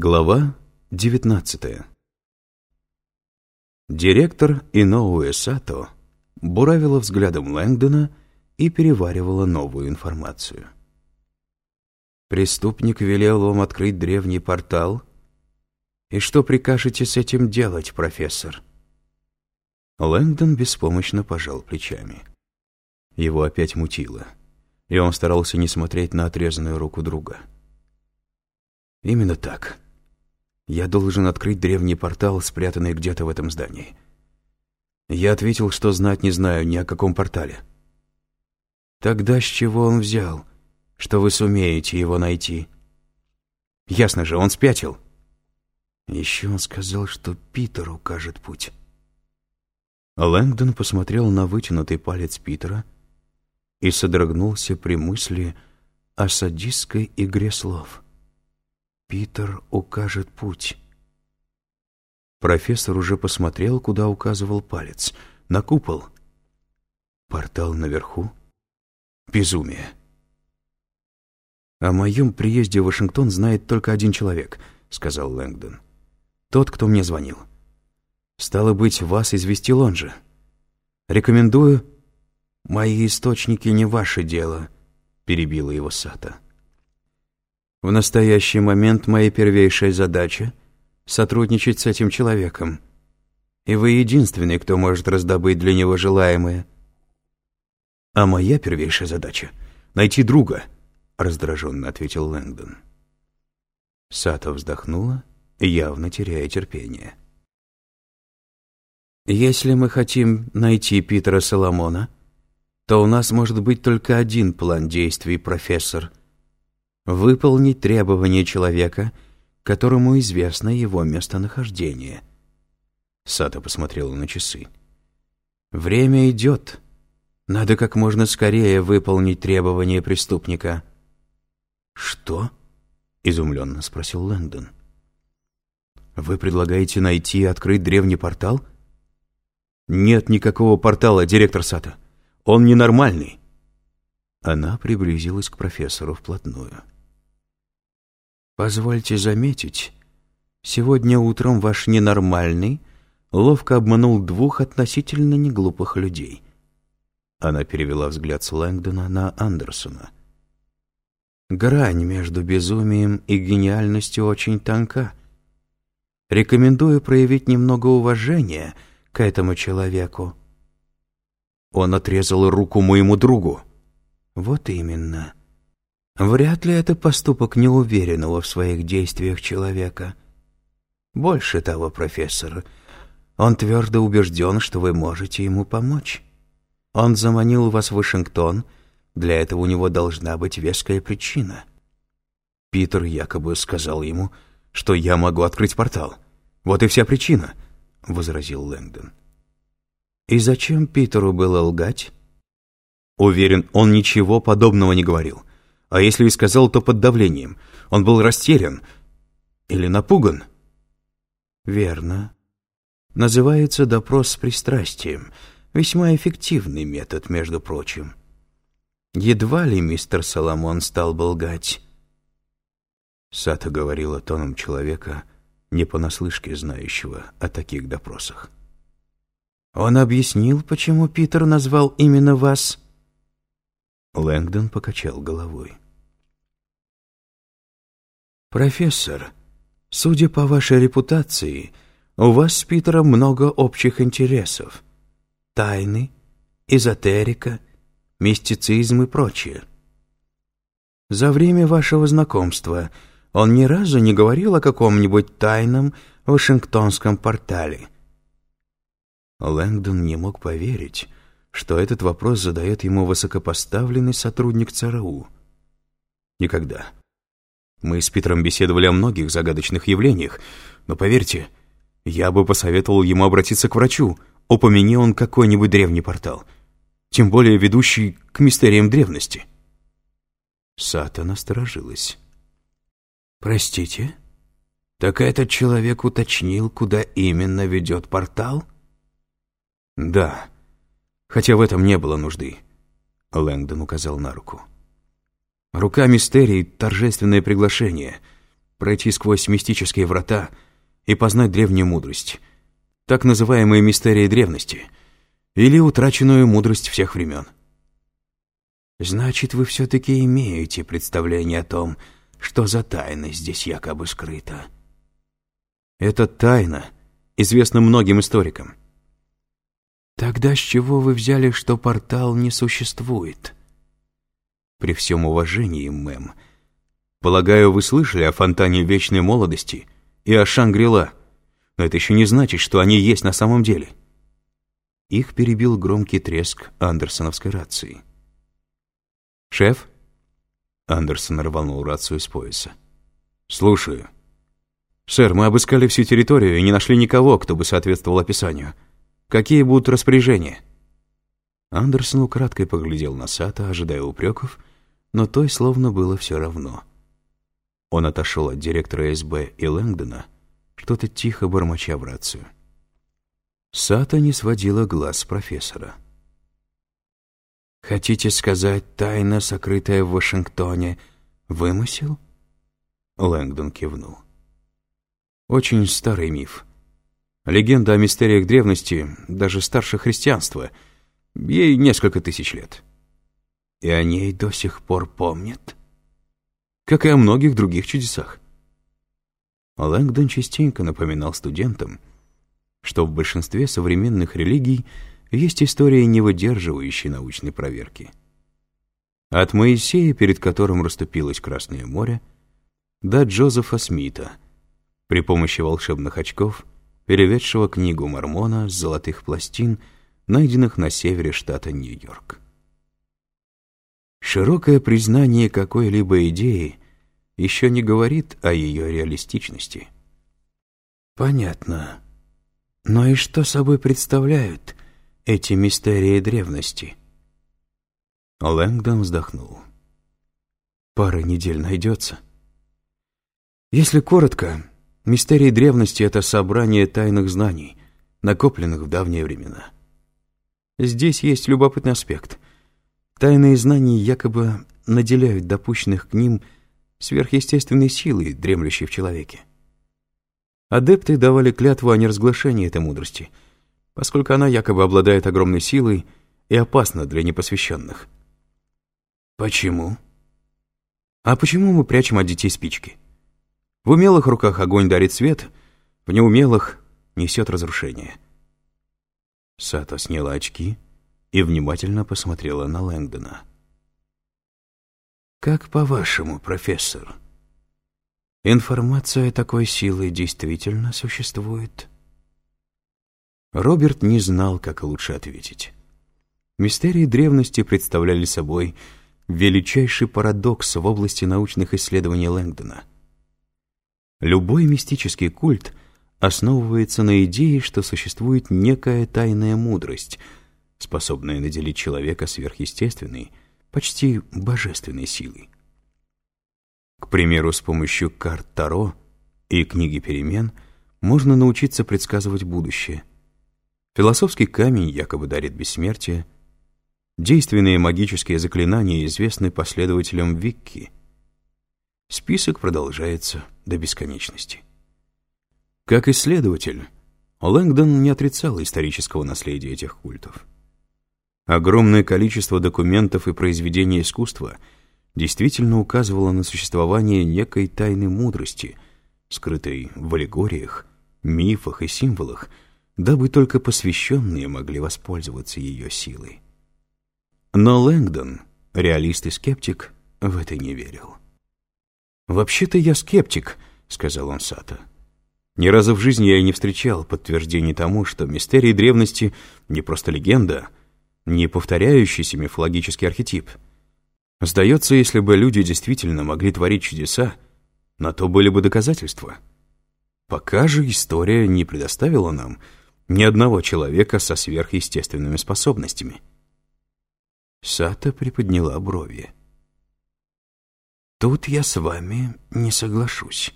Глава 19 Директор Иноуэ Сато буравила взглядом Лэнгдона и переваривала новую информацию. «Преступник велел вам открыть древний портал. И что прикажете с этим делать, профессор?» Лэнгдон беспомощно пожал плечами. Его опять мутило, и он старался не смотреть на отрезанную руку друга. «Именно так. Я должен открыть древний портал, спрятанный где-то в этом здании». Я ответил, что знать не знаю ни о каком портале. «Тогда с чего он взял, что вы сумеете его найти?» «Ясно же, он спятил». Еще он сказал, что Питер укажет путь. Лэнгдон посмотрел на вытянутый палец Питера и содрогнулся при мысли о садистской игре слов. Питер укажет путь. Профессор уже посмотрел, куда указывал палец. На купол. Портал наверху. Безумие. «О моем приезде в Вашингтон знает только один человек», — сказал Лэнгдон. «Тот, кто мне звонил. Стало быть, вас известил он же. Рекомендую...» «Мои источники не ваше дело», — перебила его Сата. В настоящий момент моя первейшая задача — сотрудничать с этим человеком. И вы единственный, кто может раздобыть для него желаемое. А моя первейшая задача — найти друга, — раздраженно ответил Лэнгдон. Сато вздохнула, явно теряя терпение. «Если мы хотим найти Питера Соломона, то у нас может быть только один план действий, профессор», выполнить требования человека, которому известно его местонахождение. Сата посмотрела на часы. «Время идет. Надо как можно скорее выполнить требования преступника». «Что?» — изумленно спросил Лэндон. «Вы предлагаете найти и открыть древний портал?» «Нет никакого портала, директор Сата. Он ненормальный». Она приблизилась к профессору вплотную. Позвольте заметить, сегодня утром ваш ненормальный ловко обманул двух относительно неглупых людей. Она перевела взгляд с Лэнгдона на Андерсона. Грань между безумием и гениальностью очень тонка. Рекомендую проявить немного уважения к этому человеку. Он отрезал руку моему другу. Вот именно. Вряд ли это поступок неуверенного в своих действиях человека. Больше того, профессор, он твердо убежден, что вы можете ему помочь. Он заманил вас в Вашингтон, для этого у него должна быть веская причина. Питер якобы сказал ему, что я могу открыть портал. Вот и вся причина, — возразил Лэнгдон. И зачем Питеру было лгать? Уверен, он ничего подобного не говорил. А если и сказал, то под давлением. Он был растерян или напуган. Верно. Называется допрос с пристрастием. Весьма эффективный метод, между прочим. Едва ли мистер Соломон стал бы лгать. Сата говорила тоном человека, не понаслышке знающего о таких допросах. Он объяснил, почему Питер назвал именно вас Лэнгдон покачал головой. «Профессор, судя по вашей репутации, у вас с Питером много общих интересов. Тайны, эзотерика, мистицизм и прочее. За время вашего знакомства он ни разу не говорил о каком-нибудь тайном Вашингтонском портале». Лэнгдон не мог поверить, что этот вопрос задает ему высокопоставленный сотрудник ЦРУ. Никогда. Мы с Питером беседовали о многих загадочных явлениях, но поверьте, я бы посоветовал ему обратиться к врачу, упомяни он какой-нибудь древний портал, тем более ведущий к мистериям древности. Сата насторожилась. «Простите, так этот человек уточнил, куда именно ведет портал?» «Да», хотя в этом не было нужды. Лэнгдон указал на руку. Рука мистерии — торжественное приглашение. пройти сквозь мистические врата и познать древнюю мудрость, так называемые мистерии древности, или утраченную мудрость всех времен. Значит, вы все-таки имеете представление о том, что за тайна здесь якобы скрыта. Эта тайна известна многим историкам. Тогда с чего вы взяли, что портал не существует? При всем уважении, мэм, полагаю, вы слышали о фонтане вечной молодости и о Шангрила, но это еще не значит, что они есть на самом деле. Их перебил громкий треск андерсоновской рации. «Шеф?» Андерсон рванул рацию с пояса. «Слушаю. Сэр, мы обыскали всю территорию и не нашли никого, кто бы соответствовал описанию. Какие будут распоряжения?» Андерсон украдкой поглядел на Сата, ожидая упреков, но той словно было все равно. Он отошел от директора СБ и Лэнгдона, что-то тихо бормоча в рацию. Сата не сводила глаз профессора. «Хотите сказать, тайна, сокрытая в Вашингтоне, вымысел?» Лэнгдон кивнул. «Очень старый миф. Легенда о мистериях древности, даже старше христианства, ей несколько тысяч лет. И о ней до сих пор помнят, как и о многих других чудесах». Лэнгдон частенько напоминал студентам, что в большинстве современных религий – есть история, не выдерживающая научной проверки. От Моисея, перед которым расступилось Красное море, до Джозефа Смита, при помощи волшебных очков, переведшего книгу Мормона с золотых пластин, найденных на севере штата Нью-Йорк. Широкое признание какой-либо идеи еще не говорит о ее реалистичности. Понятно. Но и что собой представляют эти мистерии древности. Лэнгдон вздохнул. Пара недель найдется. Если коротко, мистерии древности — это собрание тайных знаний, накопленных в давние времена. Здесь есть любопытный аспект. Тайные знания якобы наделяют допущенных к ним сверхъестественной силой, дремлющей в человеке. Адепты давали клятву о неразглашении этой мудрости — поскольку она якобы обладает огромной силой и опасна для непосвященных. Почему? А почему мы прячем от детей спички? В умелых руках огонь дарит свет, в неумелых несет разрушение. Сато сняла очки и внимательно посмотрела на Лэнгдона. «Как по-вашему, профессор, информация такой силы действительно существует?» Роберт не знал, как лучше ответить. Мистерии древности представляли собой величайший парадокс в области научных исследований Лэнгдона. Любой мистический культ основывается на идее, что существует некая тайная мудрость, способная наделить человека сверхъестественной, почти божественной силой. К примеру, с помощью карт Таро и книги перемен можно научиться предсказывать будущее – Философский камень якобы дарит бессмертие. Действенные магические заклинания известны последователям Викки. Список продолжается до бесконечности. Как исследователь, Лэнгдон не отрицал исторического наследия этих культов. Огромное количество документов и произведений искусства действительно указывало на существование некой тайной мудрости, скрытой в аллегориях, мифах и символах, дабы только посвященные могли воспользоваться ее силой. Но Лэнгдон, реалист и скептик, в это не верил. «Вообще-то я скептик», — сказал он Сато. «Ни разу в жизни я не встречал подтверждений тому, что мистерии древности не просто легенда, не повторяющийся мифологический архетип. Сдается, если бы люди действительно могли творить чудеса, на то были бы доказательства. Пока же история не предоставила нам ни одного человека со сверхъестественными способностями. Сата приподняла брови. «Тут я с вами не соглашусь».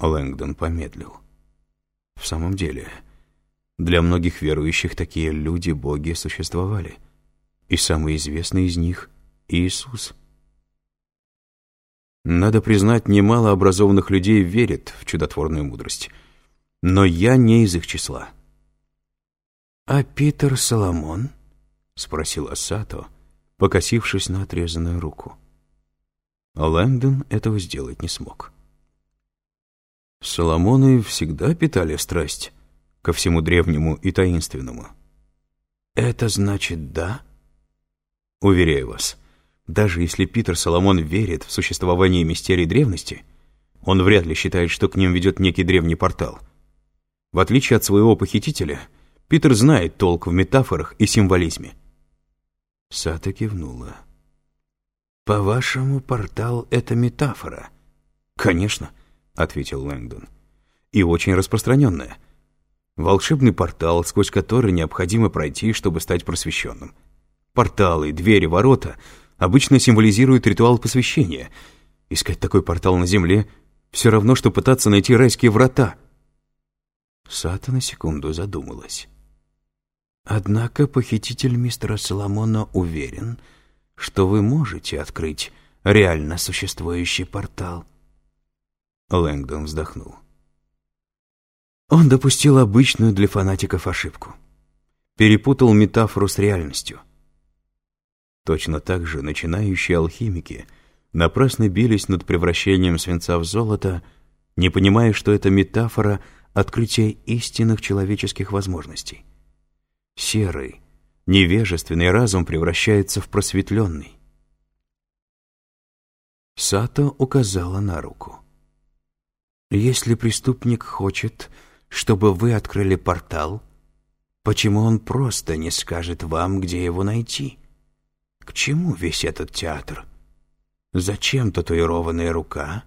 Лэнгдон помедлил. «В самом деле, для многих верующих такие люди-боги существовали, и самый известный из них — Иисус — Надо признать, немало образованных людей верит в чудотворную мудрость. Но я не из их числа. «А Питер Соломон?» — спросил Сато, покосившись на отрезанную руку. Лэнгдон этого сделать не смог. Соломоны всегда питали страсть ко всему древнему и таинственному. «Это значит да?» Уверяю вас, даже если Питер Соломон верит в существование мистерий древности, он вряд ли считает, что к ним ведет некий древний портал. В отличие от своего похитителя, Питер знает толк в метафорах и символизме. Сата кивнула. «По-вашему, портал — это метафора?» «Конечно», — ответил Лэнгдон. «И очень распространенная. Волшебный портал, сквозь который необходимо пройти, чтобы стать просвещенным. Порталы, двери, ворота обычно символизируют ритуал посвящения. Искать такой портал на Земле все равно, что пытаться найти райские врата. Сата на секунду задумалась. Однако похититель мистера Соломона уверен, что вы можете открыть реально существующий портал. Лэнгдон вздохнул. Он допустил обычную для фанатиков ошибку. Перепутал метафору с реальностью — Точно так же начинающие алхимики напрасно бились над превращением свинца в золото, не понимая, что это метафора открытия истинных человеческих возможностей. Серый, невежественный разум превращается в просветленный. Сато указала на руку. «Если преступник хочет, чтобы вы открыли портал, почему он просто не скажет вам, где его найти?» К чему весь этот театр? Зачем татуированная рука?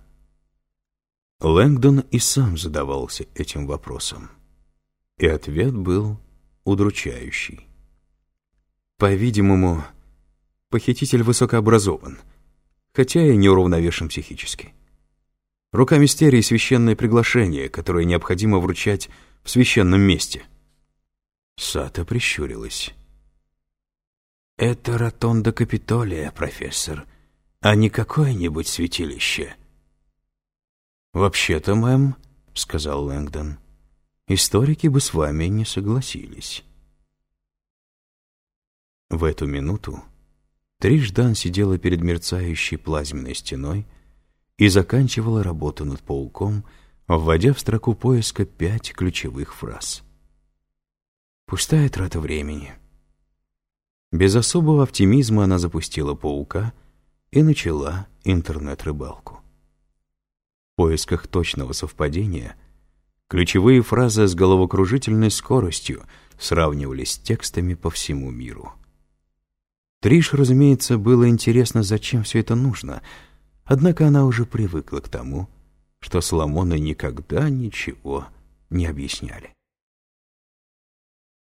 Лэнгдон и сам задавался этим вопросом. И ответ был удручающий. По-видимому, похититель высокообразован, хотя и неуравновешен психически. Рука мистерии — священное приглашение, которое необходимо вручать в священном месте. Сата прищурилась. «Это ротонда Капитолия, профессор, а не какое-нибудь святилище». «Вообще-то, мэм», — сказал Лэнгдон, — «историки бы с вами не согласились». В эту минуту Триждан сидела перед мерцающей плазменной стеной и заканчивала работу над пауком, вводя в строку поиска пять ключевых фраз. Пустая трата времени — без особого оптимизма она запустила паука и начала интернет-рыбалку. В поисках точного совпадения ключевые фразы с головокружительной скоростью сравнивались с текстами по всему миру. Триш, разумеется, было интересно, зачем все это нужно, однако она уже привыкла к тому, что Соломоны никогда ничего не объясняли.